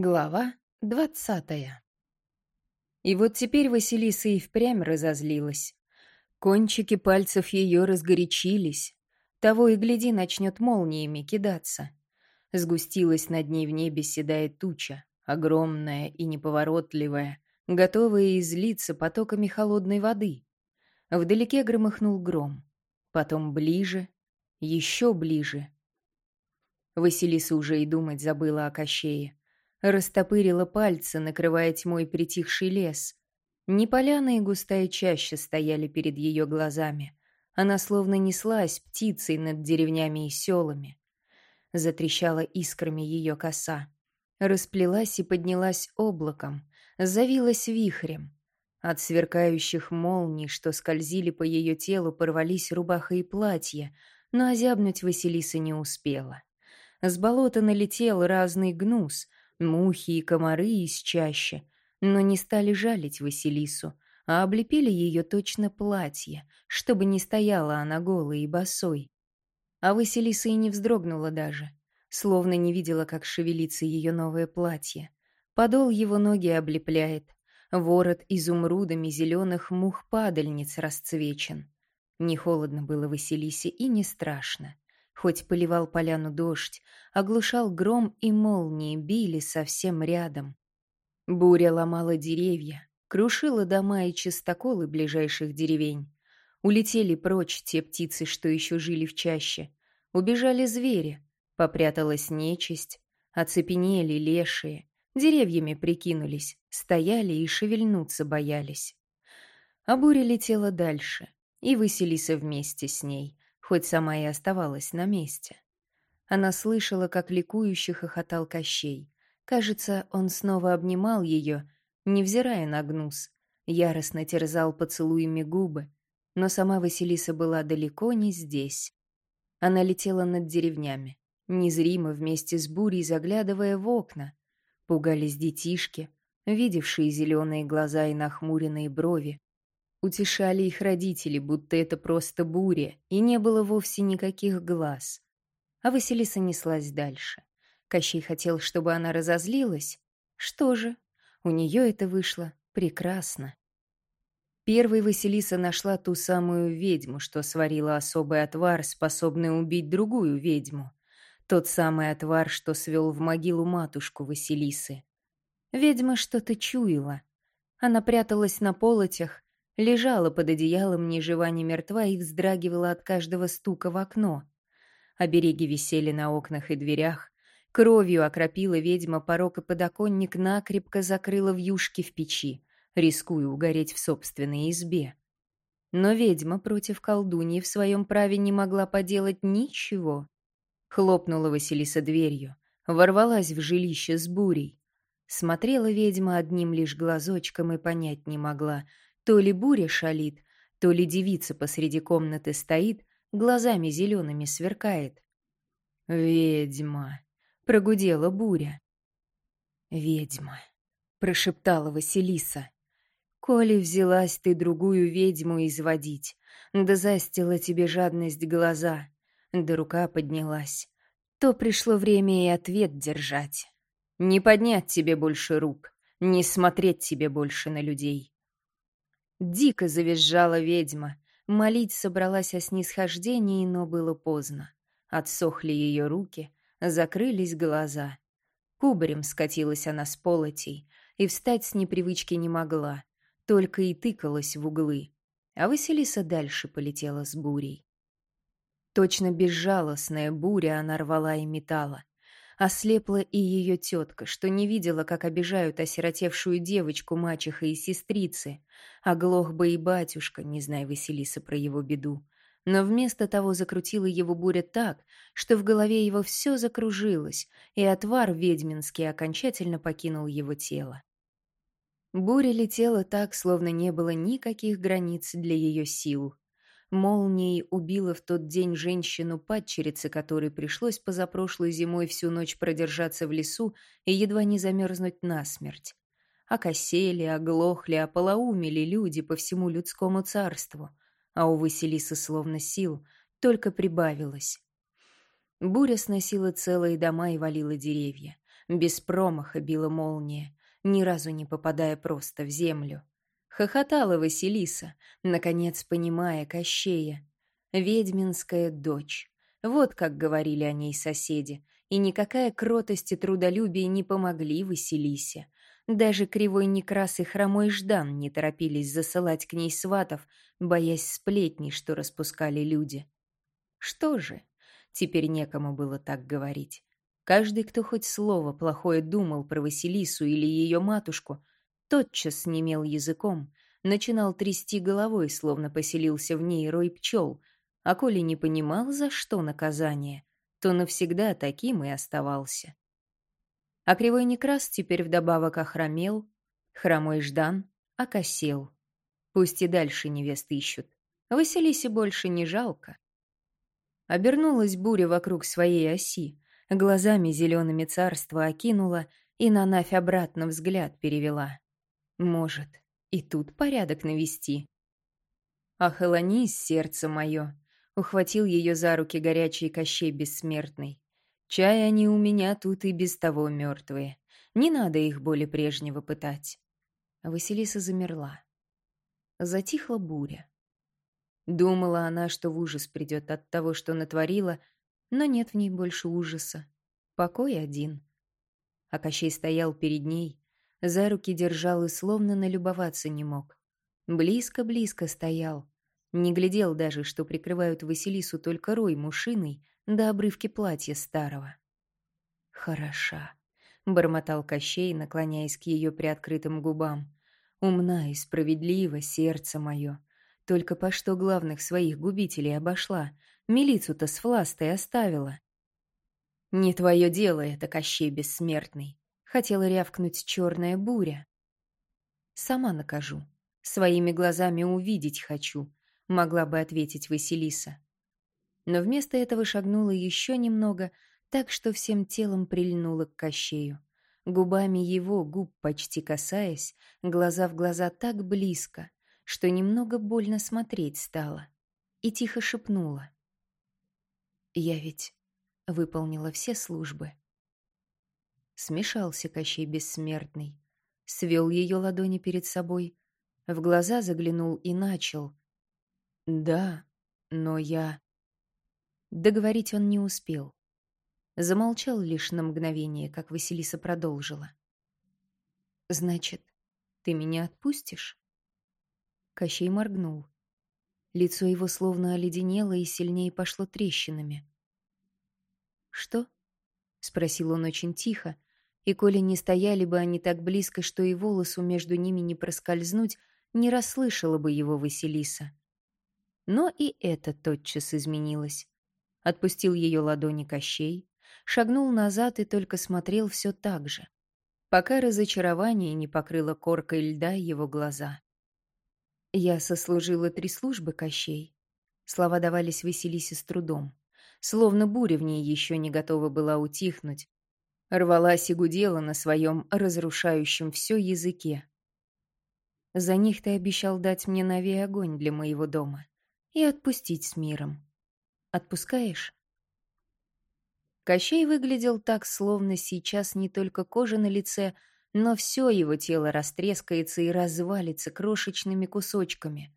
Глава двадцатая И вот теперь Василиса и впрямь разозлилась. Кончики пальцев ее разгорячились. Того и гляди, начнет молниями кидаться. Сгустилась над ней в небе седая туча, огромная и неповоротливая, готовая излиться потоками холодной воды. Вдалеке громыхнул гром. Потом ближе, еще ближе. Василиса уже и думать забыла о Кощее растопырила пальцы, накрывая тьмой притихший лес. Не поляна и густая чаща стояли перед ее глазами. Она словно неслась птицей над деревнями и селами. Затрещала искрами ее коса. Расплелась и поднялась облаком, завилась вихрем. От сверкающих молний, что скользили по ее телу, порвались рубаха и платье, но озябнуть Василиса не успела. С болота налетел разный гнус, мухи и комары из чаще, но не стали жалить Василису, а облепили ее точно платье, чтобы не стояла она голой и босой. А Василиса и не вздрогнула даже, словно не видела, как шевелится ее новое платье. Подол его ноги облепляет, ворот изумрудами зеленых мух-падальниц расцвечен. Не холодно было Василисе и не страшно. Хоть поливал поляну дождь, оглушал гром и молнии били совсем рядом. Буря ломала деревья, крушила дома и чистоколы ближайших деревень. Улетели прочь те птицы, что еще жили в чаще. Убежали звери, попряталась нечисть, оцепенели лешие, деревьями прикинулись, стояли и шевельнуться боялись. А буря летела дальше, и Василиса вместе с ней хоть сама и оставалась на месте. Она слышала, как ликующе хохотал Кощей. Кажется, он снова обнимал ее, невзирая на гнус, яростно терзал поцелуями губы, но сама Василиса была далеко не здесь. Она летела над деревнями, незримо вместе с бурей заглядывая в окна. Пугались детишки, видевшие зеленые глаза и нахмуренные брови, Утешали их родители, будто это просто буря, и не было вовсе никаких глаз. А Василиса неслась дальше. Кощей хотел, чтобы она разозлилась. Что же, у нее это вышло прекрасно. Первой Василиса нашла ту самую ведьму, что сварила особый отвар, способный убить другую ведьму. Тот самый отвар, что свел в могилу матушку Василисы. Ведьма что-то чуяла. Она пряталась на полотях, лежала под одеялом ни жива, ни мертва и вздрагивала от каждого стука в окно. Обереги висели на окнах и дверях. Кровью окропила ведьма порог и подоконник, накрепко закрыла вьюшки в печи, рискуя угореть в собственной избе. Но ведьма против колдуньи в своем праве не могла поделать ничего. Хлопнула Василиса дверью, ворвалась в жилище с бурей. Смотрела ведьма одним лишь глазочком и понять не могла, то ли буря шалит, то ли девица посреди комнаты стоит, глазами зелеными сверкает. «Ведьма!» — прогудела буря. «Ведьма!» — прошептала Василиса. «Коли взялась ты другую ведьму изводить, да застила тебе жадность глаза, да рука поднялась, то пришло время и ответ держать. Не поднять тебе больше рук, не смотреть тебе больше на людей. Дико завизжала ведьма. Молить собралась о снисхождении, но было поздно. Отсохли ее руки, закрылись глаза. Кубарем скатилась она с полотей, и встать с непривычки не могла, только и тыкалась в углы. А Василиса дальше полетела с бурей. Точно безжалостная буря она рвала и метала. Ослепла и ее тетка, что не видела, как обижают осиротевшую девочку мачеха и сестрицы. Оглох бы и батюшка, не зная Василиса про его беду. Но вместо того закрутила его буря так, что в голове его все закружилось, и отвар ведьминский окончательно покинул его тело. Буря летела так, словно не было никаких границ для ее сил. Молнией убила в тот день женщину-падчерицы, которой пришлось позапрошлой зимой всю ночь продержаться в лесу и едва не замерзнуть насмерть. Окосели, оглохли, ополоумели люди по всему людскому царству, а у Василисы словно сил только прибавилось. Буря сносила целые дома и валила деревья. Без промаха била молния, ни разу не попадая просто в землю. Хохотала Василиса, наконец понимая Кощея. Ведьминская дочь. Вот как говорили о ней соседи. И никакая кротость и трудолюбие не помогли Василисе. Даже кривой Некрас и хромой Ждан не торопились засылать к ней сватов, боясь сплетни, что распускали люди. Что же, теперь некому было так говорить. Каждый, кто хоть слово плохое думал про Василису или ее матушку, тотчас немел языком, начинал трясти головой, словно поселился в ней рой пчел, а коли не понимал, за что наказание, то навсегда таким и оставался. А кривой Некрас теперь вдобавок охромел, хромой Ждан окосел. Пусть и дальше невест ищут. Василисе больше не жалко. Обернулась буря вокруг своей оси, глазами зелеными царство окинула и на Навь обратно взгляд перевела. Может, и тут порядок навести. Охолонись, сердце мое, ухватил ее за руки горячий Кощей Бессмертный. Чай они у меня тут и без того мертвые. Не надо их более прежнего пытать. Василиса замерла. Затихла буря. Думала она, что в ужас придет от того, что натворила, но нет в ней больше ужаса. Покой один. А Кощей стоял перед ней, за руки держал и словно налюбоваться не мог. Близко-близко стоял. Не глядел даже, что прикрывают Василису только рой мушиной, до обрывки платья старого. «Хороша», — бормотал Кощей, наклоняясь к ее приоткрытым губам. «Умна и справедлива, сердце мое. Только по что главных своих губителей обошла, милицу-то с властой оставила». «Не твое дело это, Кощей бессмертный», — хотела рявкнуть черная буря. «Сама накажу. Своими глазами увидеть хочу», — могла бы ответить Василиса но вместо этого шагнула еще немного, так что всем телом прильнула к Кощею. Губами его, губ почти касаясь, глаза в глаза так близко, что немного больно смотреть стало, и тихо шепнула. «Я ведь выполнила все службы». Смешался Кощей Бессмертный, свел ее ладони перед собой, в глаза заглянул и начал. «Да, но я...» Договорить он не успел. Замолчал лишь на мгновение, как Василиса продолжила. «Значит, ты меня отпустишь?» Кощей моргнул. Лицо его словно оледенело и сильнее пошло трещинами. «Что?» — спросил он очень тихо, и коли не стояли бы они так близко, что и волосу между ними не проскользнуть, не расслышала бы его Василиса. Но и это тотчас изменилось отпустил ее ладони Кощей, шагнул назад и только смотрел все так же, пока разочарование не покрыло коркой льда его глаза. «Я сослужила три службы, Кощей». Слова давались Василисе с трудом, словно буря в ней еще не готова была утихнуть, рвалась и гудела на своем разрушающем все языке. За них ты обещал дать мне новей огонь для моего дома и отпустить с миром. Отпускаешь?» Кощей выглядел так, словно сейчас не только кожа на лице, но все его тело растрескается и развалится крошечными кусочками.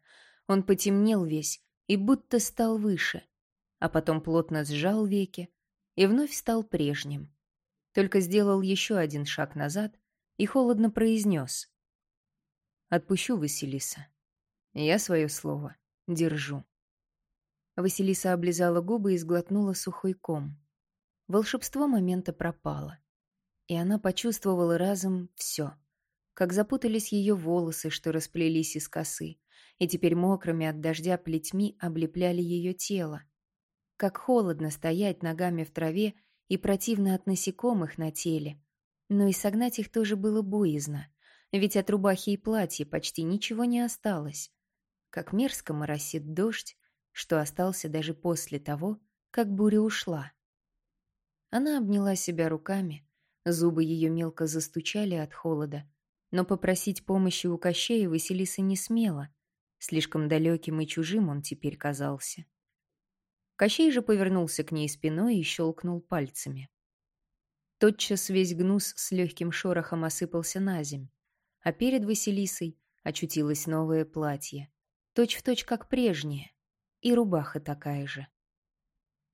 Он потемнел весь и будто стал выше, а потом плотно сжал веки и вновь стал прежним. Только сделал еще один шаг назад и холодно произнес. «Отпущу Василиса. Я свое слово держу». Василиса облизала губы и сглотнула сухой ком. Волшебство момента пропало. И она почувствовала разом все. Как запутались ее волосы, что расплелись из косы, и теперь мокрыми от дождя плетьми облепляли ее тело. Как холодно стоять ногами в траве и противно от насекомых на теле. Но и согнать их тоже было боязно, ведь от рубахи и платья почти ничего не осталось. Как мерзко моросит дождь, что остался даже после того, как буря ушла. Она обняла себя руками, зубы ее мелко застучали от холода, но попросить помощи у Кощея Василиса не смела, слишком далеким и чужим он теперь казался. Кощей же повернулся к ней спиной и щелкнул пальцами. Тотчас весь гнус с легким шорохом осыпался на земь, а перед Василисой очутилось новое платье, точь-в-точь как прежнее, и рубаха такая же.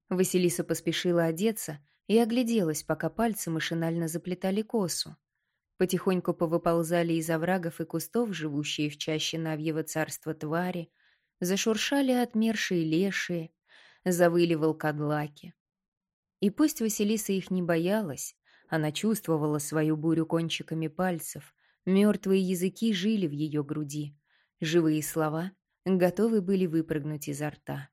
Василиса поспешила одеться и огляделась, пока пальцы машинально заплетали косу. Потихоньку повыползали из оврагов и кустов, живущие в чаще Навьего царства твари, зашуршали отмершие лешие, завыли волкодлаки. И пусть Василиса их не боялась, она чувствовала свою бурю кончиками пальцев, мертвые языки жили в ее груди, живые слова готовы были выпрыгнуть изо рта.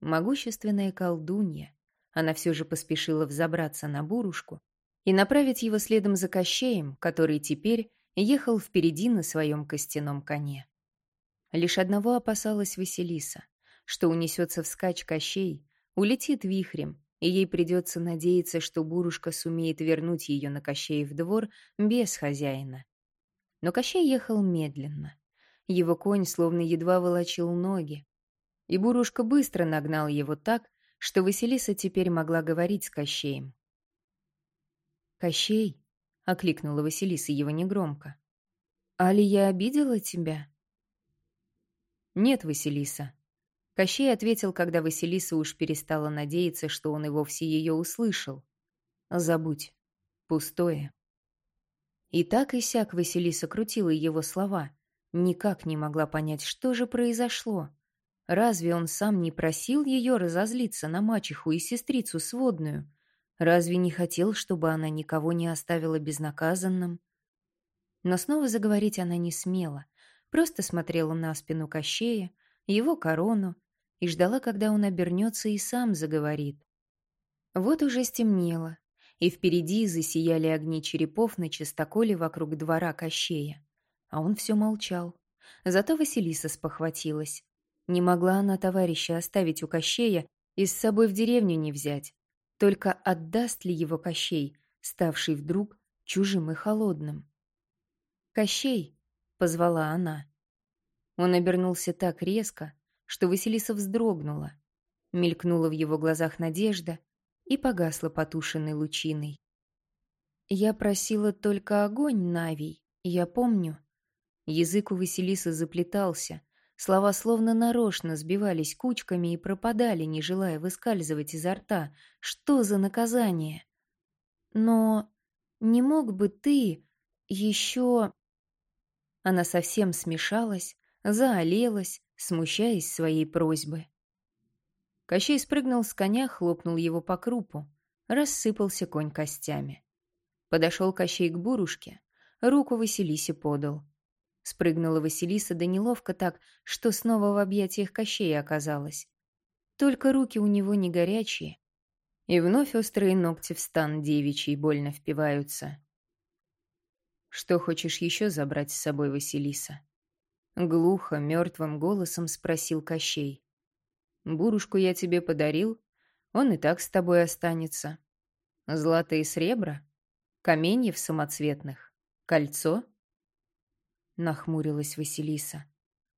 Могущественная колдунья, она все же поспешила взобраться на бурушку и направить его следом за Кощеем, который теперь ехал впереди на своем костяном коне. Лишь одного опасалась Василиса, что унесется вскачь Кощей, улетит вихрем, и ей придется надеяться, что Бурушка сумеет вернуть ее на Кощеев двор без хозяина. Но Кощей ехал медленно. Его конь словно едва волочил ноги, и Бурушка быстро нагнал его так, что Василиса теперь могла говорить с Кощеем. «Кощей!» — окликнула Василиса его негромко. «Али я обидела тебя?» «Нет, Василиса». Кощей ответил, когда Василиса уж перестала надеяться, что он и вовсе ее услышал. «Забудь. Пустое». И так и сяк Василиса крутила его слова. Никак не могла понять, что же произошло. Разве он сам не просил ее разозлиться на мачеху и сестрицу сводную? Разве не хотел, чтобы она никого не оставила безнаказанным? Но снова заговорить она не смела просто смотрела на спину Кощея, его корону и ждала, когда он обернется и сам заговорит. Вот уже стемнело, и впереди засияли огни черепов на чистоколе вокруг двора Кощея. А он все молчал. Зато Василиса спохватилась. Не могла она товарища оставить у Кощея и с собой в деревню не взять. Только отдаст ли его Кощей, ставший вдруг чужим и холодным? «Кощей!» позвала она. Он обернулся так резко, что Василиса вздрогнула. Мелькнула в его глазах надежда и погасла потушенной лучиной. «Я просила только огонь, Навий, я помню». Язык у Василисы заплетался, слова словно нарочно сбивались кучками и пропадали, не желая выскальзывать изо рта. Что за наказание? «Но не мог бы ты еще...» Она совсем смешалась, заолелась, смущаясь своей просьбы. Кощей спрыгнул с коня, хлопнул его по крупу. Рассыпался конь костями. Подошел Кощей к бурушке, руку Василисе подал. Спрыгнула Василиса, да неловко так, что снова в объятиях Кощея оказалась. Только руки у него не горячие, и вновь острые ногти в стан девичий больно впиваются. Что хочешь еще забрать с собой, Василиса? Глухо, мертвым голосом спросил Кощей. Бурушку я тебе подарил, он и так с тобой останется. Златые сребра? Каменьев самоцветных? Кольцо? Нахмурилась Василиса.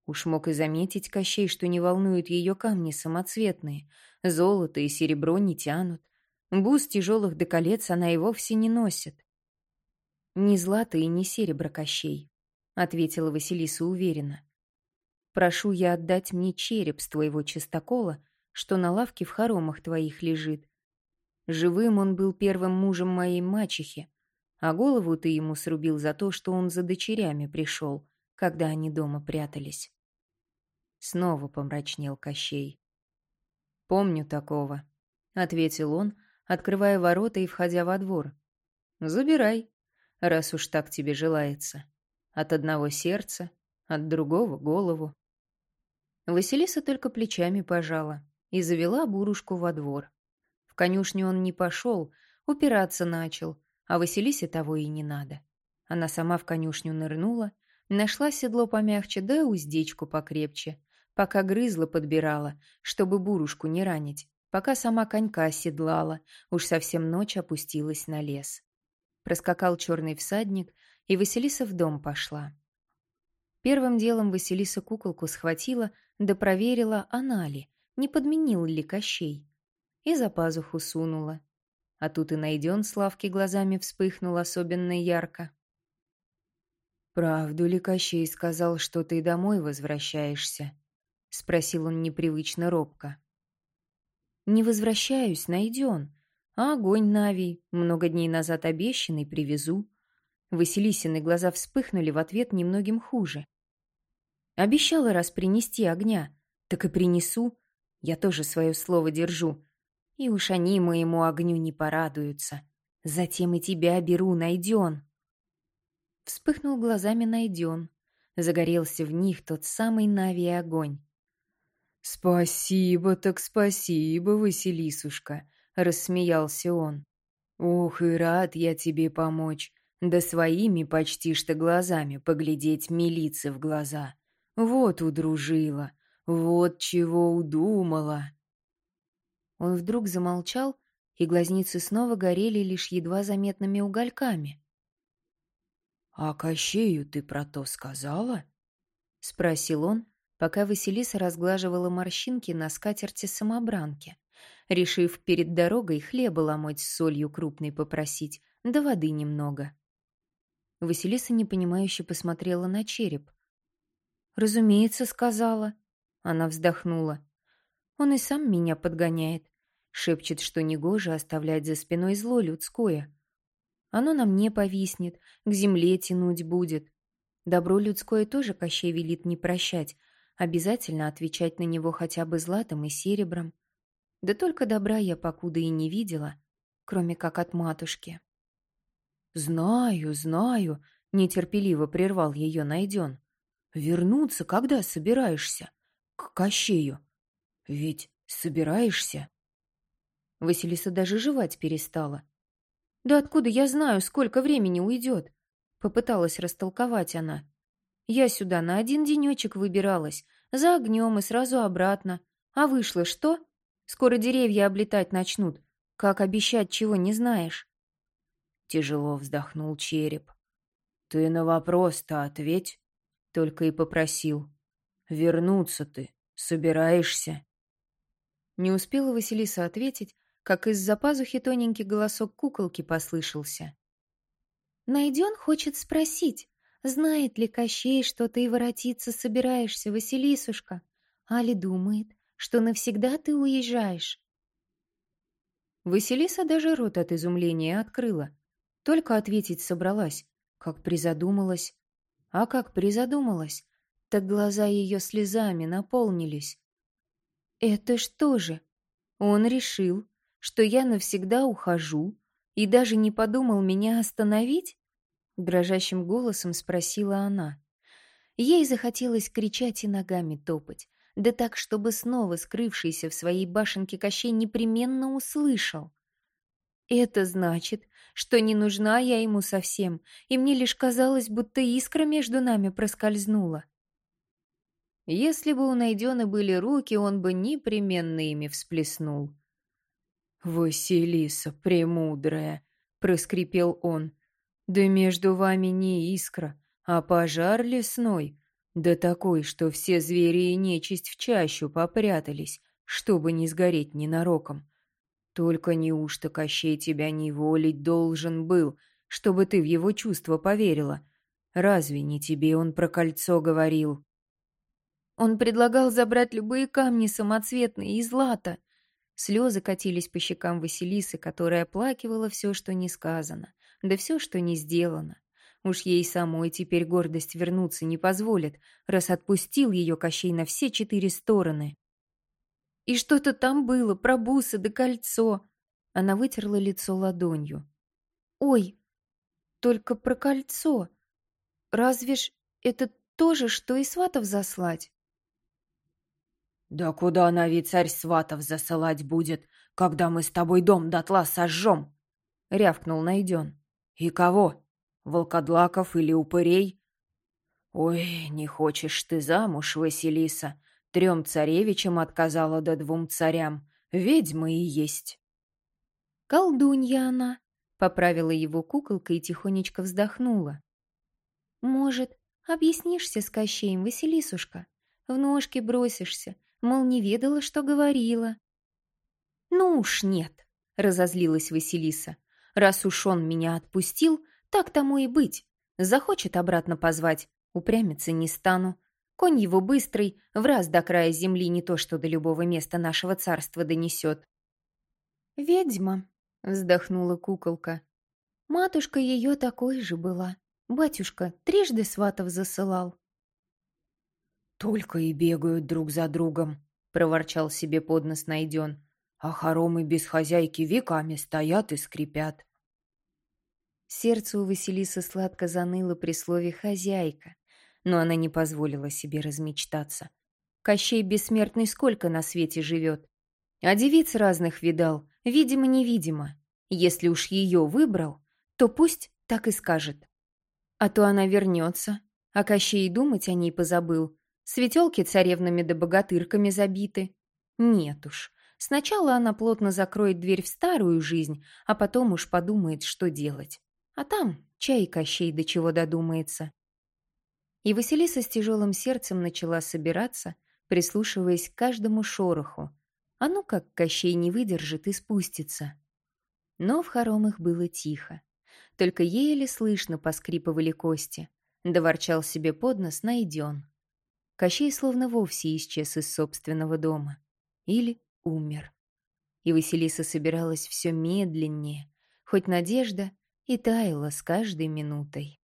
Уж мог и заметить Кощей, что не волнуют ее камни самоцветные. Золото и серебро не тянут. Бус тяжелых до колец она и вовсе не носит. «Ни злато и ни серебро Кощей», — ответила Василиса уверенно. «Прошу я отдать мне череп с твоего чистокола, что на лавке в хоромах твоих лежит. Живым он был первым мужем моей мачехи, а голову ты ему срубил за то, что он за дочерями пришел, когда они дома прятались». Снова помрачнел Кощей. «Помню такого», — ответил он, открывая ворота и входя во двор. «Забирай, раз уж так тебе желается. От одного сердца, от другого голову. Василиса только плечами пожала и завела бурушку во двор. В конюшню он не пошел, упираться начал, а Василисе того и не надо. Она сама в конюшню нырнула, нашла седло помягче, да уздечку покрепче, пока грызла подбирала, чтобы бурушку не ранить, пока сама конька седлала, уж совсем ночь опустилась на лес. Проскакал черный всадник, и Василиса в дом пошла. Первым делом Василиса куколку схватила, да проверила, она ли, не подменил ли Кощей. И за пазуху сунула. А тут и найден Славки глазами вспыхнул особенно ярко. «Правду ли Кощей сказал, что ты домой возвращаешься?» — спросил он непривычно робко. «Не возвращаюсь, найден. А огонь Нави, много дней назад обещанный, привезу». Василисины глаза вспыхнули в ответ немногим хуже. «Обещала раз принести огня, так и принесу. Я тоже свое слово держу. И уж они моему огню не порадуются. Затем и тебя беру, найден». Вспыхнул глазами найден. Загорелся в них тот самый Нави огонь. «Спасибо, так спасибо, Василисушка», — рассмеялся он. «Ух, и рад я тебе помочь, да своими почти что глазами поглядеть милице в глаза. Вот удружила, вот чего удумала». Он вдруг замолчал, и глазницы снова горели лишь едва заметными угольками. «А Кощею ты про то сказала?» — спросил он, пока Василиса разглаживала морщинки на скатерти самобранки, решив перед дорогой хлеба ломоть с солью крупной попросить, да воды немного. Василиса непонимающе посмотрела на череп. «Разумеется, сказала». Она вздохнула. «Он и сам меня подгоняет. Шепчет, что негоже оставлять за спиной зло людское. Оно на мне повиснет, к земле тянуть будет. Добро людское тоже Кощей велит не прощать, обязательно отвечать на него хотя бы златом и серебром. Да только добра я покуда и не видела, кроме как от матушки. «Знаю, знаю», — нетерпеливо прервал ее найден. «Вернуться когда собираешься? К Кощею? Ведь собираешься?» Василиса даже жевать перестала. «Да откуда я знаю, сколько времени уйдет?» Попыталась растолковать она. Я сюда на один денечек выбиралась, за огнем и сразу обратно. А вышло что? Скоро деревья облетать начнут. Как обещать, чего не знаешь?» Тяжело вздохнул череп. «Ты на вопрос-то ответь», — только и попросил. «Вернуться ты собираешься?» Не успела Василиса ответить, как из-за пазухи тоненький голосок куколки послышался. «Найден хочет спросить, Знает ли Кощей, что ты воротиться собираешься, Василисушка? Али думает, что навсегда ты уезжаешь?» Василиса даже рот от изумления открыла. Только ответить собралась, как призадумалась. А как призадумалась, так глаза ее слезами наполнились. «Это что же? Он решил, что я навсегда ухожу и даже не подумал меня остановить?» Дрожащим голосом спросила она. Ей захотелось кричать и ногами топать, да так, чтобы снова скрывшийся в своей башенке Кощей непременно услышал. «Это значит, что не нужна я ему совсем, и мне лишь казалось, будто искра между нами проскользнула». Если бы у Найдена были руки, он бы непременно ими всплеснул. «Василиса, премудрая!» — проскрипел он. Да между вами не искра, а пожар лесной, да такой, что все звери и нечисть в чащу попрятались, чтобы не сгореть ненароком. Только неужто Кощей тебя не волить должен был, чтобы ты в его чувства поверила? Разве не тебе он про кольцо говорил? Он предлагал забрать любые камни самоцветные и злато. Слезы катились по щекам Василисы, которая оплакивала все, что не сказано да все, что не сделано. Уж ей самой теперь гордость вернуться не позволит, раз отпустил ее Кощей на все четыре стороны. И что-то там было, про бусы да кольцо. Она вытерла лицо ладонью. Ой, только про кольцо. Разве ж это тоже, что и сватов заслать? «Да куда она ведь царь сватов засылать будет, когда мы с тобой дом дотла сожжем?» — рявкнул Найден. «И кого? Волкодлаков или упырей?» «Ой, не хочешь ты замуж, Василиса? Трем царевичам отказала да двум царям. Ведьма и есть». «Колдунья она», — поправила его куколка и тихонечко вздохнула. «Может, объяснишься с Кощеем, Василисушка? В ножки бросишься, мол, не ведала, что говорила». «Ну уж нет», — разозлилась Василиса. «Раз уж он меня отпустил, так тому и быть. Захочет обратно позвать, упрямиться не стану. Конь его быстрый, в раз до края земли не то что до любого места нашего царства донесет». «Ведьма», — вздохнула куколка. «Матушка ее такой же была. Батюшка трижды сватов засылал». «Только и бегают друг за другом», — проворчал себе под нос найден а хоромы без хозяйки веками стоят и скрипят. Сердце у Василисы сладко заныло при слове «хозяйка», но она не позволила себе размечтаться. Кощей бессмертный сколько на свете живет. А девиц разных видал, видимо-невидимо. Если уж ее выбрал, то пусть так и скажет. А то она вернется, а Кощей думать о ней позабыл. Светелки царевнами да богатырками забиты. Нет уж, Сначала она плотно закроет дверь в старую жизнь, а потом уж подумает, что делать. А там чай Кощей до чего додумается. И Василиса с тяжелым сердцем начала собираться, прислушиваясь к каждому шороху. А ну как Кощей не выдержит и спустится. Но в хоромах было тихо. Только еле слышно поскрипывали кости. Доворчал себе под нос найден. Кощей словно вовсе исчез из собственного дома. Или умер. И Василиса собиралась все медленнее, хоть надежда и таяла с каждой минутой.